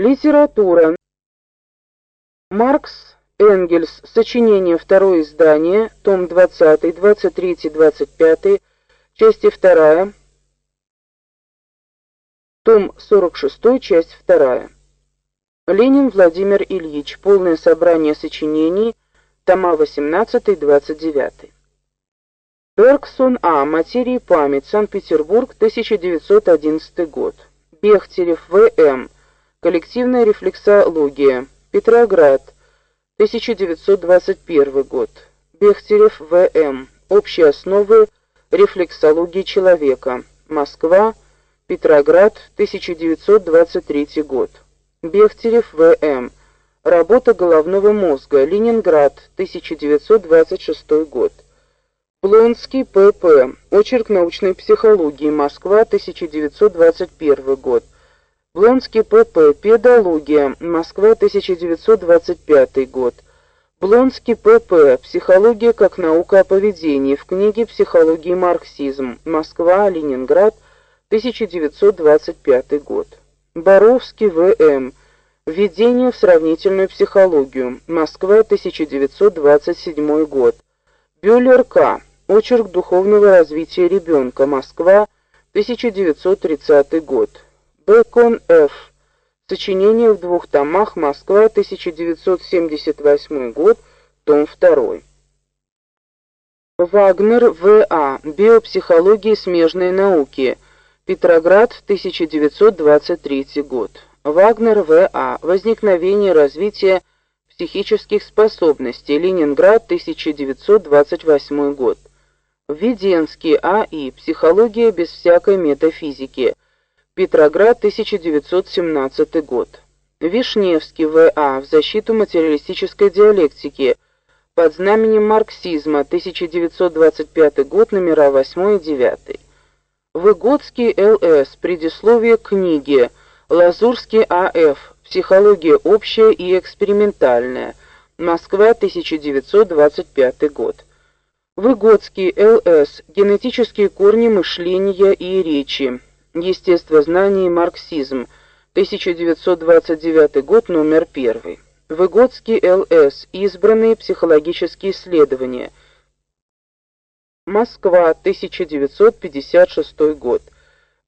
Литература. Маркс, Энгельс. Сочинение. Второе издание. Том 20, 23, 25. Части 2. Том 46, часть 2. Ленин Владимир Ильич. Полное собрание сочинений. Тома 18-29. Бергсон А. Материя и память. Санкт-Петербург, 1911 год. Бехтерев В.М. Коллективная рефлексология. Петроград, 1921 год. Бехтерев В.М. Общие основы рефлексологии человека. Москва, Петроград, 1923 год. Бехтерев В.М. Работа головного мозга. Ленинград, 1926 год. Блонский П.П. Очерк научной психологии. Москва, 1921 год. Блонский П.П. Педология. Москва, 1925 год. Блонский П.П. Психология как наука о поведении. В книге Психология и марксизм. Москва, Ленинград, 1925 год. Боровский В.М. Введение в сравнительную психологию. Москва, 1927 год. Бюлер К. Очерк духовного развития ребенка. Москва, 1930 год. Бэкон Ф. Сочинение в двух томах. Москва, 1978 год. Том 2. Вагнер В.А. Биопсихология и смежные науки. Петроград, 1923 год. Вагнер В.А. Возникновение и развитие психических способностей. Ленинград, 1928 год. Введенский А.И. Психология без всякой метафизики. Петроград, 1917 год. Вишневский В.А. В защиту материалистической диалектики. Под знаменем марксизма, 1925 год, номера 8 и 9. Выгодский Л.С. Предисловие к книге. Лазурский А.Ф. Психология общая и экспериментальная. Москва, 1925 год. Выгодский Л.С. Генетические корни мышления и речи. Естествознание и марксизм. 1929 год, номер 1. Выгодский Л.С. Избранные психологические исследования. Москва, 1956 год.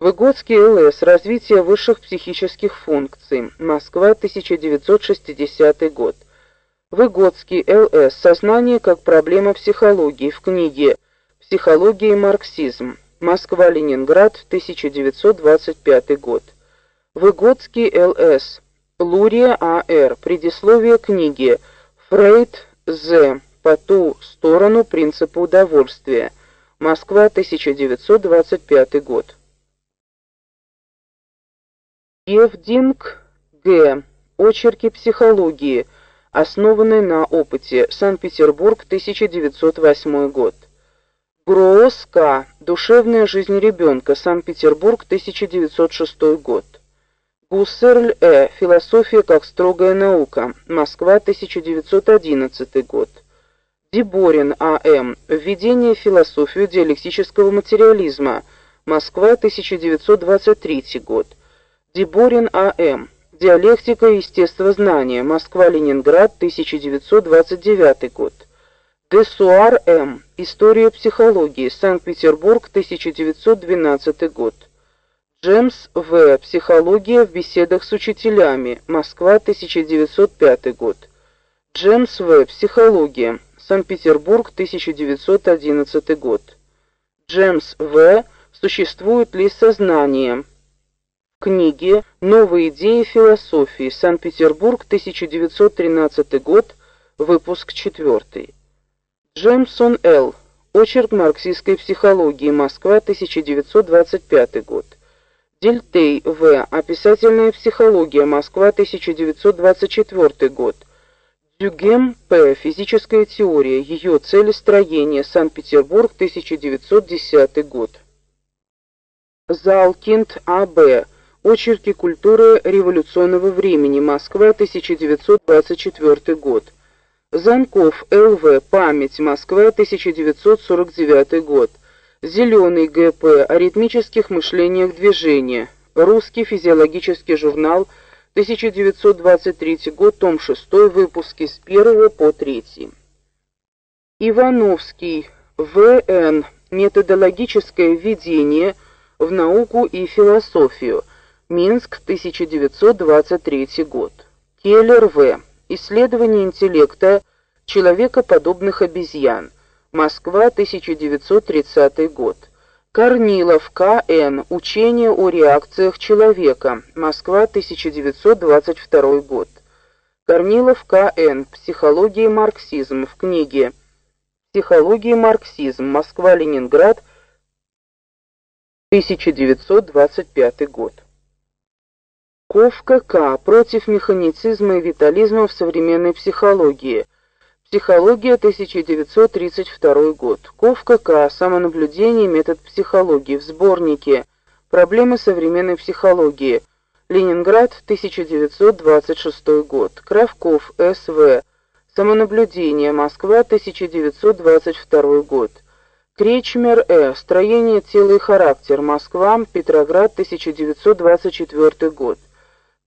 Выгодский Л.С. Развитие высших психических функций. Москва, 1960 год. Выгодский Л.С. Сознание как проблема психологии в книге Психология и марксизм. Москва-Ленинград, 1925 год. Выгодский Л.С. Лурия А.Р. Предисловие книги Фрейд З. По ту сторону принципа удовольствия. Москва, 1925 год. Евдинг Г. Очерки психологии, основанные на опыте. Санкт-Петербург, 1908 год. Гроос К. Душевная жизнь ребенка. Санкт-Петербург, 1906 год. Гуссерль Э. Философия как строгая наука. Москва, 1911 год. Деборин А.М. Введение в философию диалектического материализма. Москва, 1923 год. Деборин А.М. Диалектика и естествознание. Москва-Ленинград, 1929 год. Десуар М. История психологии. Санкт-Петербург, 1912 год. Джемс В. Психология в беседах с учителями. Москва, 1905 год. Джемс В. Психология. Санкт-Петербург, 1911 год. Джемс В. Существует ли сознание? Книги Новые идеи философии. Санкт-Петербург, 1913 год. Выпуск 4. Джемсон Л. Очерк марксистской психологии. Москва, 1925 год. Дельтей В. Описательная психология. Москва, 1924 год. Дюгем П. Физическая теория. Ее цели строения. Санкт-Петербург, 1910 год. Залкинд А.Б. Очерки культуры революционного времени. Москва, 1924 год. Занков Л.В. Память. Москва, 1949 год. Зеленый Г.П. О ритмических мышечных движениях. Русский физиологический журнал. 1923 год, том 6, выпуски с 1 по 3. Ивановский, В.Н. Методологическое введение в науку и философию. Минск, 1923 год. Келлер, В. Исследование интеллекта человекоподобных обезьян. Москва, 1930 год. Корнилов, К.Н. Учение о реакциях человека. Москва, 1922 год. Корнилов, К.Н. Психология и марксизм в книге Психология и марксизм. Москва-Ленинград, 1925 год. Ковка К. Против механицизма и витализма в современной психологии. Психология, 1932 год. Ковка К. Самонаблюдение и метод психологии в сборнике Проблемы современной психологии. Ленинград, 1926 год. Кравков, С.В. Самонаблюдение. Москва, 1922 год. Кречмер Э. Строение тела и характер. Москва, Петроград, 1924 год.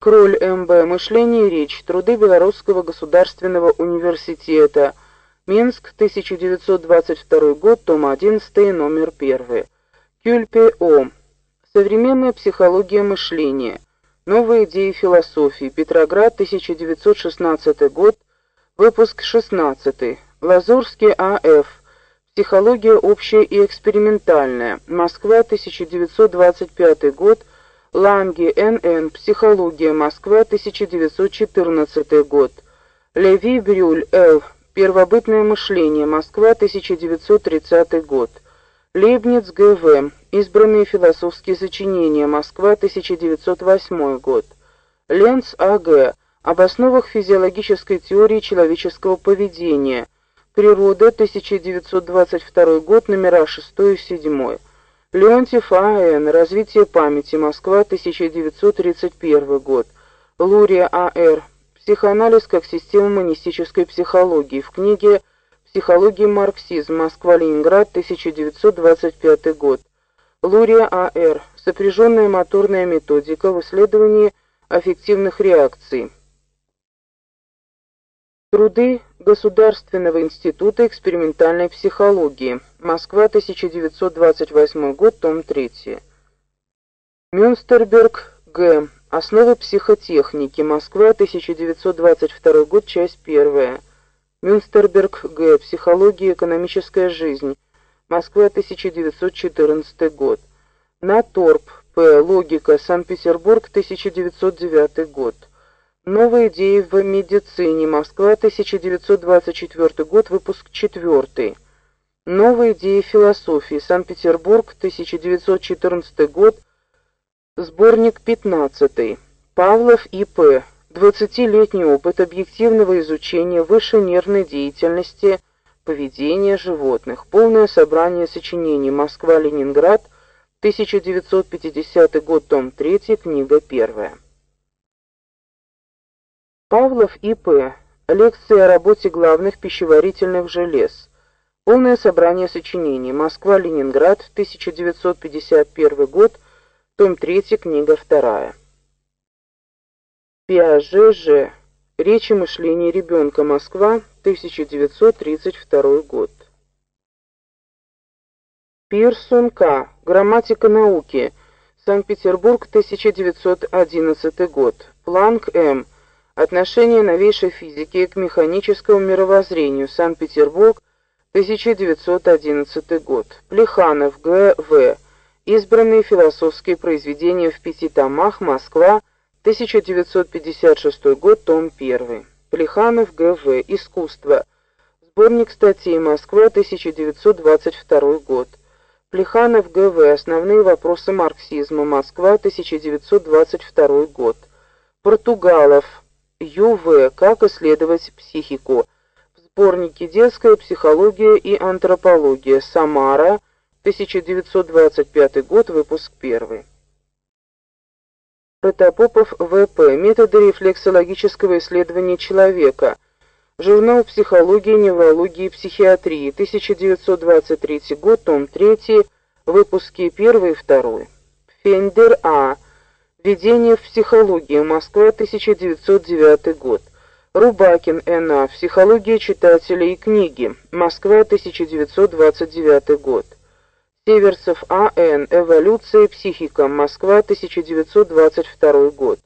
Кроль М.Б. Мышление и речь. Труды Белорусского государственного университета. Минск, 1922 год, том 11, номер 1. Кюльпе О. Современная психология мышления. Новые идеи философии. Петроград, 1916 год, выпуск 16. Лазурский А.Ф. Психология общая и экспериментальная. Москва, 1925 год. Ланге Н.Н. Психология. Москва, 1914 год. Леви Брюль Л. Первобытное мышление. Москва, 1930 год. Лейбниц Г.В. Избранные философские сочинения. Москва, 1908 год. Ленц А.Г. Об основах физиологической теории человеческого поведения. Природа, 1922 год, номера 6 и 7. Леонтьев А.Н. Развитие памяти. Москва, 1931 год. Лурия А.Р. Психоанализ как система монистической психологии. В книге Психология марксизм. Москва-Ленинград, 1925 год. Лурия А.Р. Сопряженная моторная методика в исследовании аффективных реакций. Труды Государственного института экспериментальной психологии. Москва, 1928 год, том 3. Мюнстерберг Г. Основы психотехники. Москва, 1922 год, часть 1. Мюнстерберг Г. Психология и экономическая жизнь. Москва, 1914 год. Наторп П. Логика. Санкт-Петербург, 1909 год. Новые идеи в медицине. Москва, 1924 год, выпуск 4. Новые идеи философии. Санкт-Петербург, 1914 год, сборник 15. Павлов И.П. 20-летний опыт объективного изучения высшей нервной деятельности, поведения животных. Полное собрание сочинений. Москва-Ленинград, 1950 год, том 3, книга 1. Павлов И.П. Лекции о работе главных пищеварительных желез. Полное собрание сочинений. Москва-Ленинград, 1951 год, том 3, книга 2. Пиаже Ж. Речь и мышление ребенка. Москва, 1932 год. Пирсон К. Грамматика науки. Санкт-Петербург, 1911 год. Планк М. Отношение новейшей физики к механическому мировоззрению. Санкт-Петербург, 1911 год. Плеханов, Г.В. Избранные философские произведения в пяти томах. Москва, 1956 год, том 1. Плеханов, Г.В. Искусство. Сборник статей. Москва, 1922 год. Плеханов, Г.В. Основные вопросы марксизма. Москва, 1922 год. Португалов, Ю.В. Как исследовать психику. В сборнике Детская психология и антропология. Самара, 1925 год, выпуск 1. Протопопов В.П. Методы рефлексологического исследования человека. Журнал Психологии, неврологии и психиатрии. 1923 год, том 3, выпуски 1 и 2. Фендер А. Введение в психологию. Москва, 1909 год. Рубакин Н.А. Психология читателей и книги. Москва, 1929 год. Северцев А.Н. Эволюция психика. Москва, 1922 год.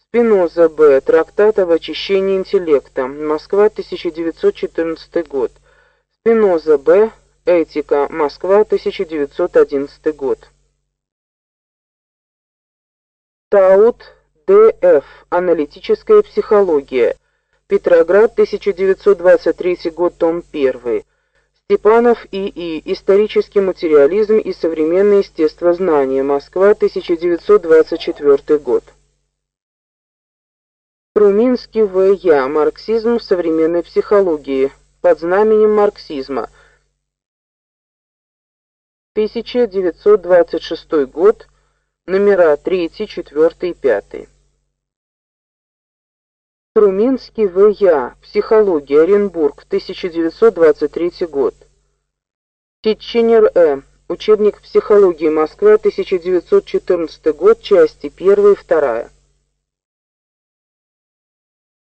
Спиноза Б. Трактат об очищении интеллекта. Москва, 1914 год. Спиноза Б. Этика. Москва, 1911 год. Таут Д.Ф. Аналитическая психология. Петроград, 1923 год, том 1. Степанов И.И. Исторический материализм и современное естествознание. Москва, 1924 год. Труминский В.Я. Марксизм в современной психологии. Под знаменем марксизма. 1926 год номера 3, 4 и 5. Труминский В.Я. Психология. Оренбург. 1923 год. Титченер Э. Учебник психологии. Москва. 1914 год. Части 1 и 2.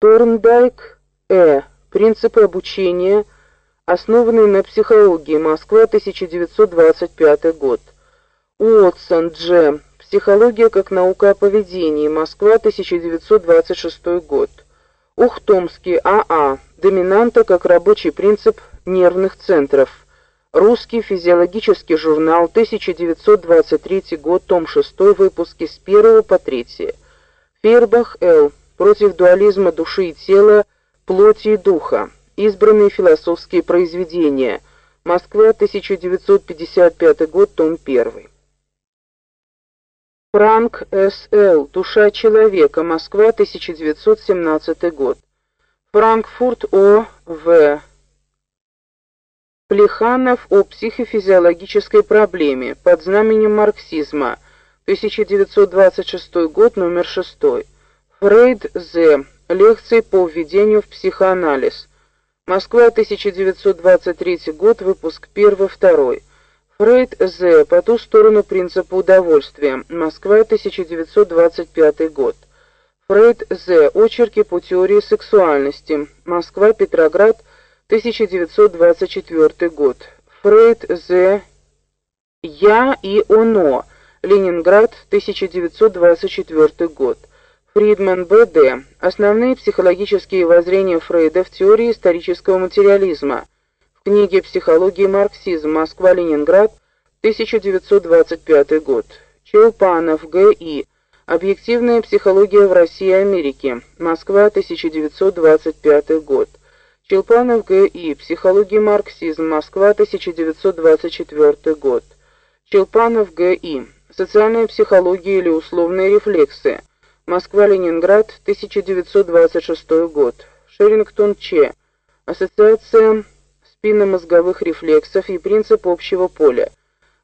Торндайк Э. Принципы обучения, основанные на психологии. Москва. 1925 год. Уотсон Дж. Психология как наука о поведении. Москва, 1926 год. Ухтомский А.А. Доминанта как рабочий принцип нервных центров. Русский физиологический журнал, 1923 год, том 6, выпуски с 1 по 3. Фербах Л. Против дуализма души и тела, плоти и духа. Избранные философские произведения. Москва, 1955 год, том 1. Франк С.Л. Душа человека. Москва, 1917 год. Франкфурт О.В. Плеханов о психофизиологической проблеме под знаменем марксизма. 1926 год, номер 6. Фрейд З. Лекции по введению в психоанализ. Москва, 1923 год, выпуск 1-2. Фрейд З. По ту сторону принципа удовольствия. Москва, 1925 год. Фрейд З. Очерки по теории сексуальности. Москва, Петроград, 1924 год. Фрейд З. Я и оно. Ленинград, 1924 год. Фридман Б.Д. Основные психологические воззрения Фрейда в теории исторического материализма книге «Психология и марксизм. Москва-Ленинград. 1925 год». Челпанов, Г.И. «Объективная психология в России и Америке. Москва, 1925 год». Челпанов, Г.И. «Психология марксизм. Москва, 1924 год». Челпанов, Г.И. «Социальная психология или условные рефлексы. Москва-Ленинград, 1926 год». Шерингтон, Ч. Ассоциация спинномозговых рефлексов и принцип общего поля.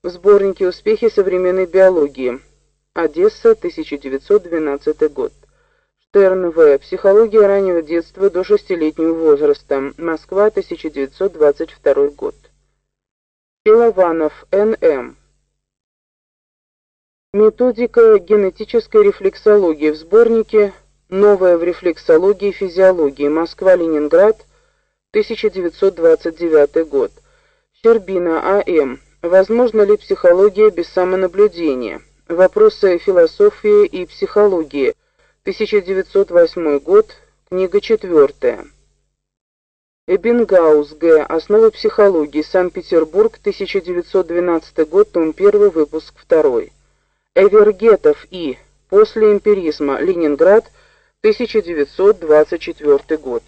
В сборнике Успехи современной биологии. Одесса, 1912 год. Штерн В. Психология раннего детства до шестилетнего возраста. Москва, 1922 год. Пилованов Н.М. Методика генетической рефлексологии в сборнике Новая в рефлексологии и физиологии. Москва-Ленинград, 1929 год. Щербина А.М. Возможно ли психология без самонаблюдения? Вопросы философии и психологии. 1908 год. Книга четвертая. Эббингаус Г. Основы психологии. Санкт-Петербург, 1912 год, том 1, выпуск 2. Эвергетов И. После эмпиризма. Ленинград, 1924 год.